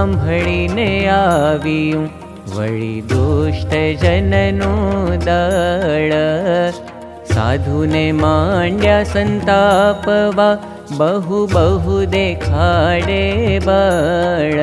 સાંભળીને આવ્યું વળી દુષ્ટ જનનું દળ સાધુને માંડ્યા સંતાપવા બહુ બહુ દેખાડે બળ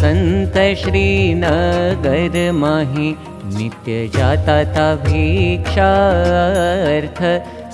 સંત શ્રીનગર માહી નિત્ય જાતા તા ભિક્ષાર્થ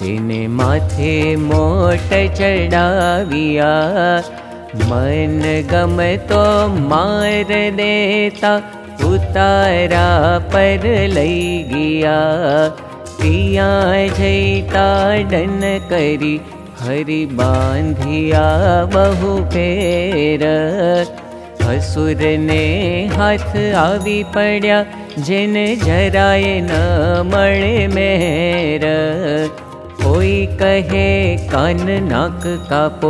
તેને માથે મોટ ચડાવ્યા મન ગમતો માર દેતા ઉતારા પર લઈ ગયા ત્યાં જઈતા ડન કરી હરી બાંધિયા બહુ ફેર અસુરને હાથ આવી પડ્યા જેને જરાય ન મળે कोई कहे कान नाक कापो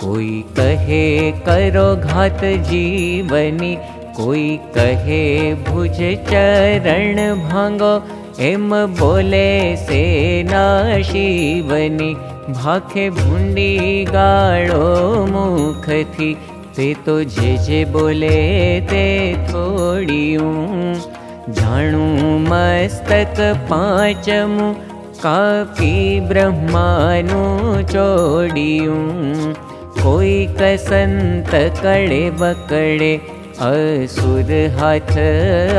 कोई कहे करो घात जीवनी कोई कहे भुज चरण भांगो एम बोले से नाशीवनी भाखे भुंडी गाळो मुख थी ते तो जे जे बोले ते थोडियूं जाणू मस्तक पाचम કાપી બ્રહ્માનું ચોડિયું કોઈ કસંત કડે બકડે અસુર હાથ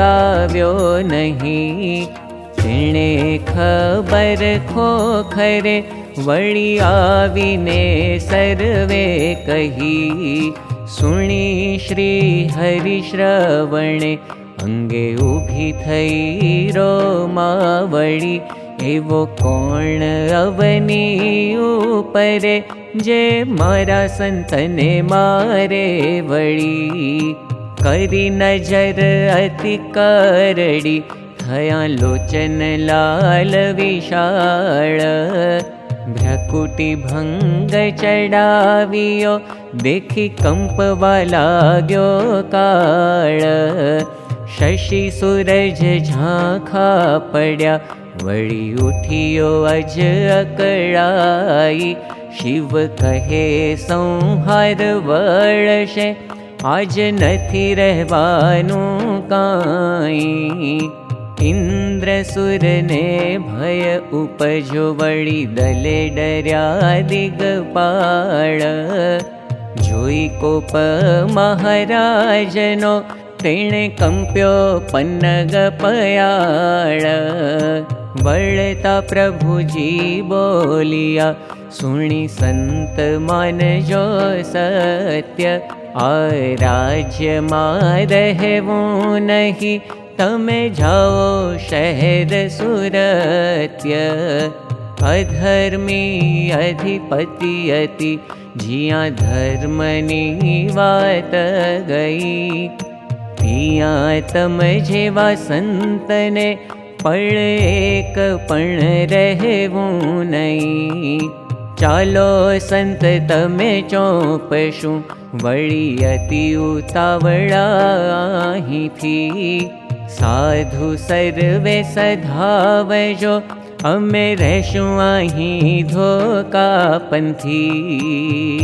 આવ્યો નહીં તેણે ખબર ખોખરે વળી આવીને સર્વે કહી સુણી શ્રી હરિશ્રવણે અંગે ઊભી થઈ રોમાવળી એવો કોણ અવની ઉપરે જે મારા સંતને મારે વળી કરી નજર અતિ કરડી થયા લોચન લાલ વિશાળ ભ્રકુટી ભંગ ચડાવ્યો દેખી કંપવા લાગ્યો કાળ શશી સૂરજ ઝાંખા પડ્યા वी उज अकला शिव कहे संहार वर्षे आज रवाय उपजो वी दले डर्यापायप महाराज नो ते कम्पयो पन्न गपया बढ़ता वर्ता प्रभुजि बोल्या सुनी मन जो सत्य आ राज्यमा रव नहि तमे जाओ शहर सुरत्य। अधर्मी अधिपति अति जिया धर्मनी वात गई। वा तम जेवा संतने પળ એક પણ રહેવું નહીં ચાલો સંત તમે ચોપશું વળી અતિ ઉતાવળાહીથી સાધુ સર્વે સધાવજો અમે રહેશું અહીં ધોકા પંથી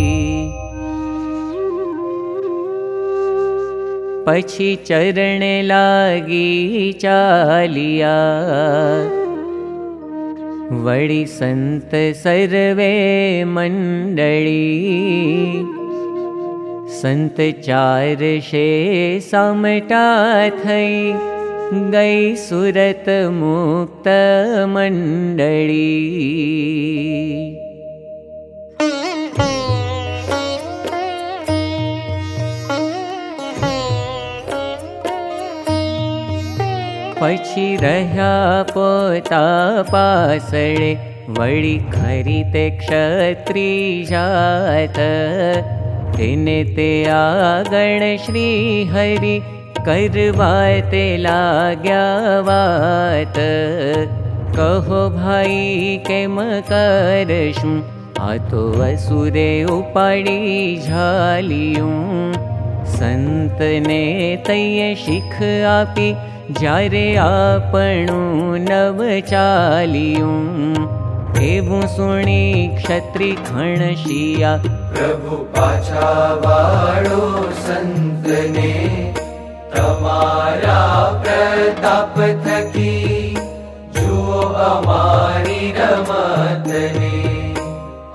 પછી ચરણે લાગી ચાલિયા વળી સંત સર્વે મંડળી સંત ચાર શે સામટા થઈ ગઈ સુરત મુક્ત મંડળી પછી રહ્યા પોતા પાસળે વળી ખરી તે ક્ષત્રિ જાત તેને તે આગળ શ્રી હરિ કરવા તે લાગ્યા વાત કહો ભાઈ કેમ કરશું આ તો અસુરે ઉપાડી ઝાલિયું સંતને તૈયે શીખ આપી જ્યારે આપણું નવ ચાલિયું એવું સુણી ક્ષત્રિ ખણશિયા પ્રભુ પાછા વાળો સંતને તમારા પ્રતાપ થકી જુઓ અમારી રમતને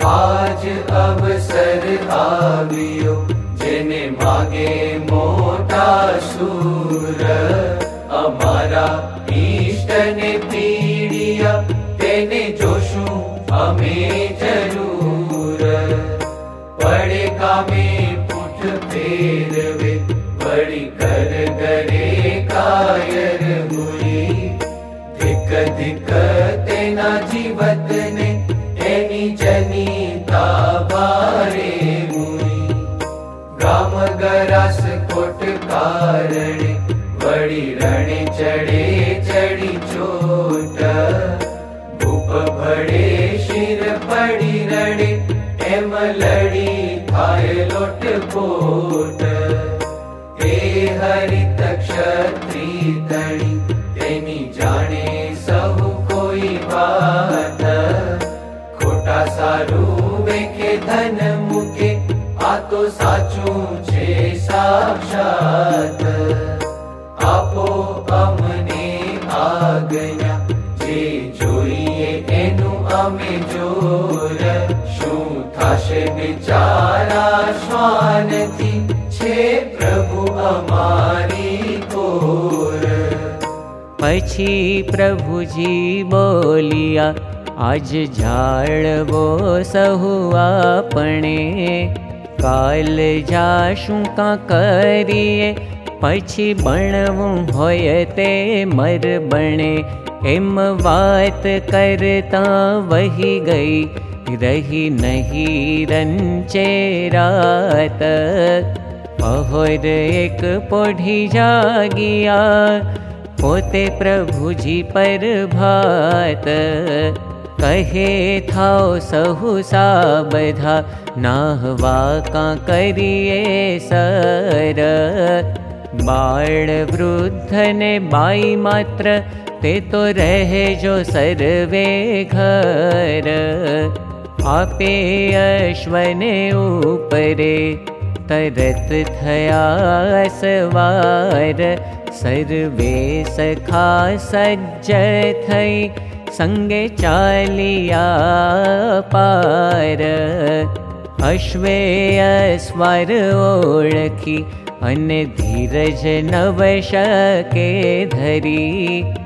આજ અવસર આવ્યો જેને માગે મોટા સુર અમારા ઈષ્ટને પીડિયા તેને જોશું અમે જરૂર પડે કામે પૂઠ ફેરવે વળી કર ગરે કાયર મુઈ ધિક ધિક તેના જીવતને એની જનીતા ભારે મુઈ ગામ ગરાસ કોટ કારણે चढ़ी रणे चढ़े चढ़ी चोट। भूप भड़े शिर पड़ी रणे एम लड़ी खाए लोट बोट हे हरित क्षत्री तणी तेनी जाने सहु कोई बात। खोटा सारू वेखे धन मुके आ तो साचू छे साक्षात। જોર શું થશે બિચારા શ્વાનથી છે પ્રભુ અમારી કોર પછી પ્રભુજી બોલિયા આજ જાળવો સહુ આપણે કાલ જાશું કાં કરીએ પછી બણવું હોય તે મર બણે ता वहि गी नहित पर पोि जागि पोते प्रभुजी पर भे था सह सा बधावा का के सर बाल वृद्ध ने बाइ मात्र ते सर्वेघे अश्विर सर्वे घर। आपे अश्वने उपरे तरत थया सवार सर्वे सखा सज्ज थै सङ्गे चालिया पार। अश्वे अस्वर अश् अस्मारज धीरज नवशके धरी।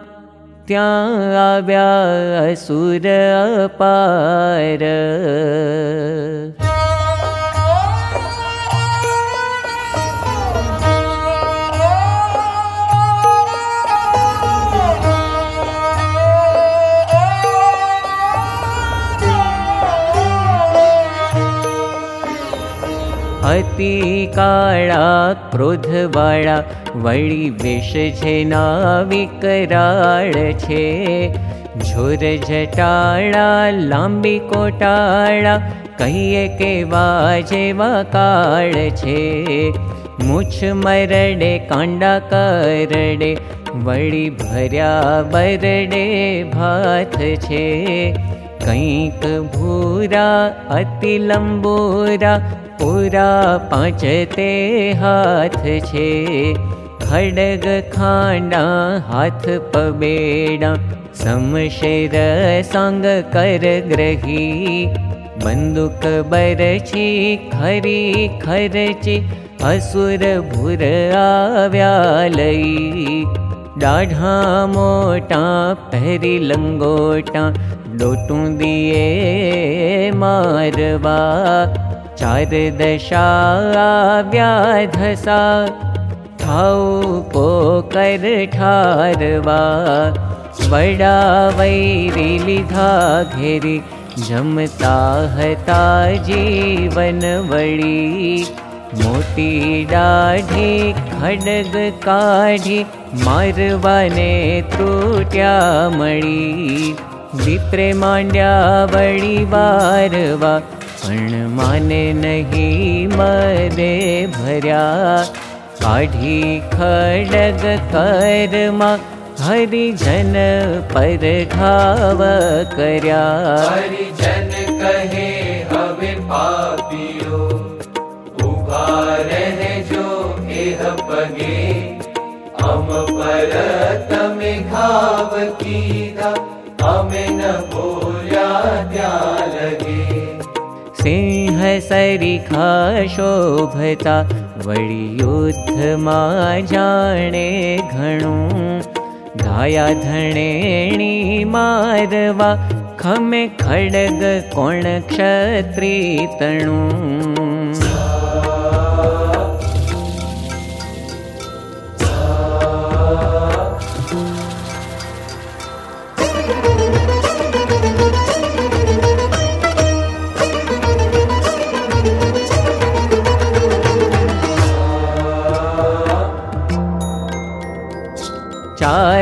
ત્યાં આવ્યા અસુર અપાર अतिकाळात् क्रोधवाळा वळी विषजनाविकराळ छे। झुरझटाळा लांबी कोटाळा कहिये के वाजे वकाळ छे। मुछ मरडे कांडा करडे वळी भर्या बरडे भात छे। कैक भूरा अति काण्डाकार પૂરા પાંચ તે હાથ છે ખડગ ખાંડા હાથ પબેડા સમશેર સંગ કર ગ્રહી बन्दुक बरची खरी खरची असुर भुर आव्यालयी डाढा मोटा पहरी लंगोटा डोटू दिए मारवा चार दशा व्याधसा थाऊ को कर ठारवा। बड़ा वैरी लिधा घेरी। जमता हता जीवन वड़ी मोटी डाढ़ी खडग काढ़ी। मारवाने त्रुट्या मड़ी विप्रे मांड्या वड़ी वारवा नहीं मरे भर्या काढ़ी खडग कर्मा हरिजन पर घाव कर्या। हरिजन कहे हवे पापियो उभा रहे जो एह पगे हम पर तमे घाव कीदा हमें न बोल्या त्या लगे सिंह सरिखा शोभता वड़ी युद्ध मा जाने घणुं। धाया धणेणी मारवा खमे खडग कोण क्षत्री तणु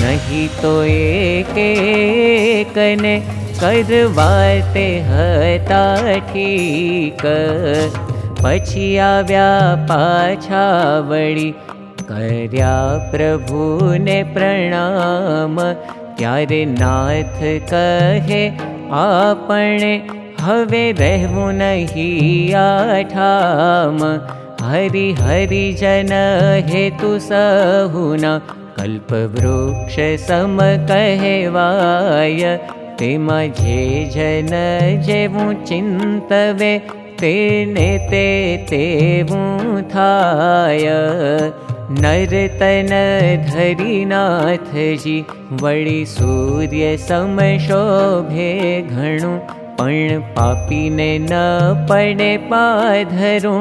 नहीं तो एक कने करवाते हता ठीक पछी आव्या पाछा वड़ी कर्या प्रभु ने प्रणाम। त्यारे नाथ कहे आपने हवे रहू नहीं आठाम। हरि जन हेतु सहुना कल्पवृक्ष सम कहवाय तेमा जे जन जेवु चिन्तवे तेने ते तेवु थाय। नरतन धरीनाथ जी वळी सूर्य समशोभे घणु पण पापीने न पडे पाधरू।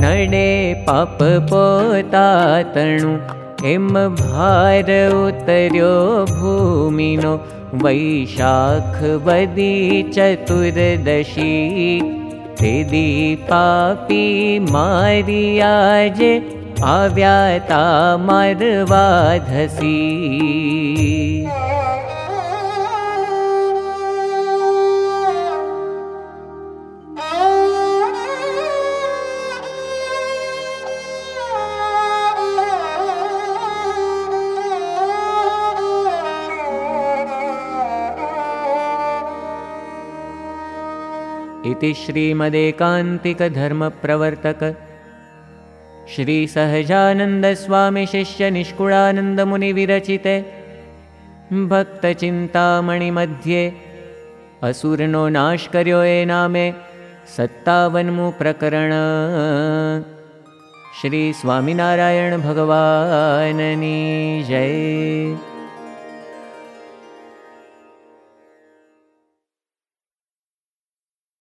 नडे पाप पोता तणु उतर्यो भूमिनो? वैशाख वदी चतुर्दशी। तेदी पापी मारियाजे आव्याता मारवाधसी इति श्रीमदेकान्तिकधर्मप्रवर्तक। श्रीसहजानन्दस्वामिशिष्यनिष्कुळानन्दमुनिविरचिते भक्तचिन्तामणिमध्ये असुरनो नाश कर्यो ए नामे सत्तावन्मु प्रकरण श्रीस्वामिनारायणभगवाननी जय